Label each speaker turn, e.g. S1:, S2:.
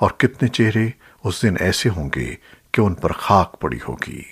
S1: और कितने चेहरे उस दिन ऐसे होंगे कि उन पर खाक पड़ी होगी।